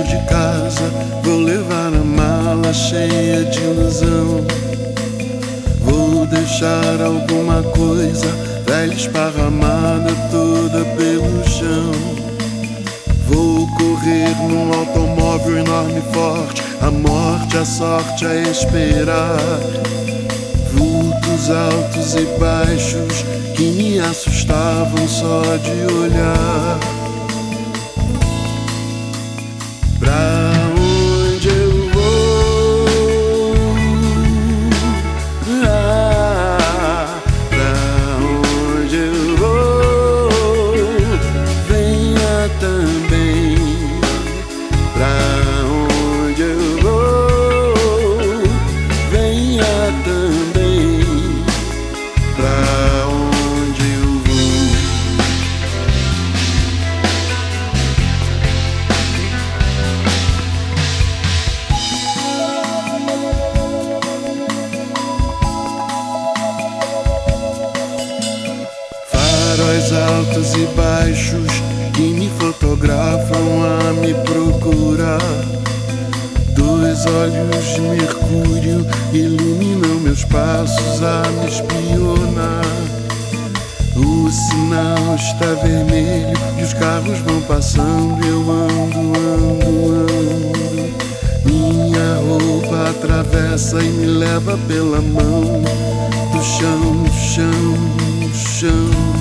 sair de casa, vou levar a mala cheia de ilusão. Vou deixar alguma coisa velha esparramada toda pelo chão. Vou correr num automóvel enorme e forte, a morte, a sorte a esperar. Vultos altos e baixos que me assustavam só de olhar. Altos e baixos que me fotografam a me procurar. Dois olhos de mercúrio iluminam meus passos a me espionar. O sinal está vermelho e os carros vão passando. Eu ando, ando, ando. Minha roupa atravessa e me leva pela mão do chão, chão, chão.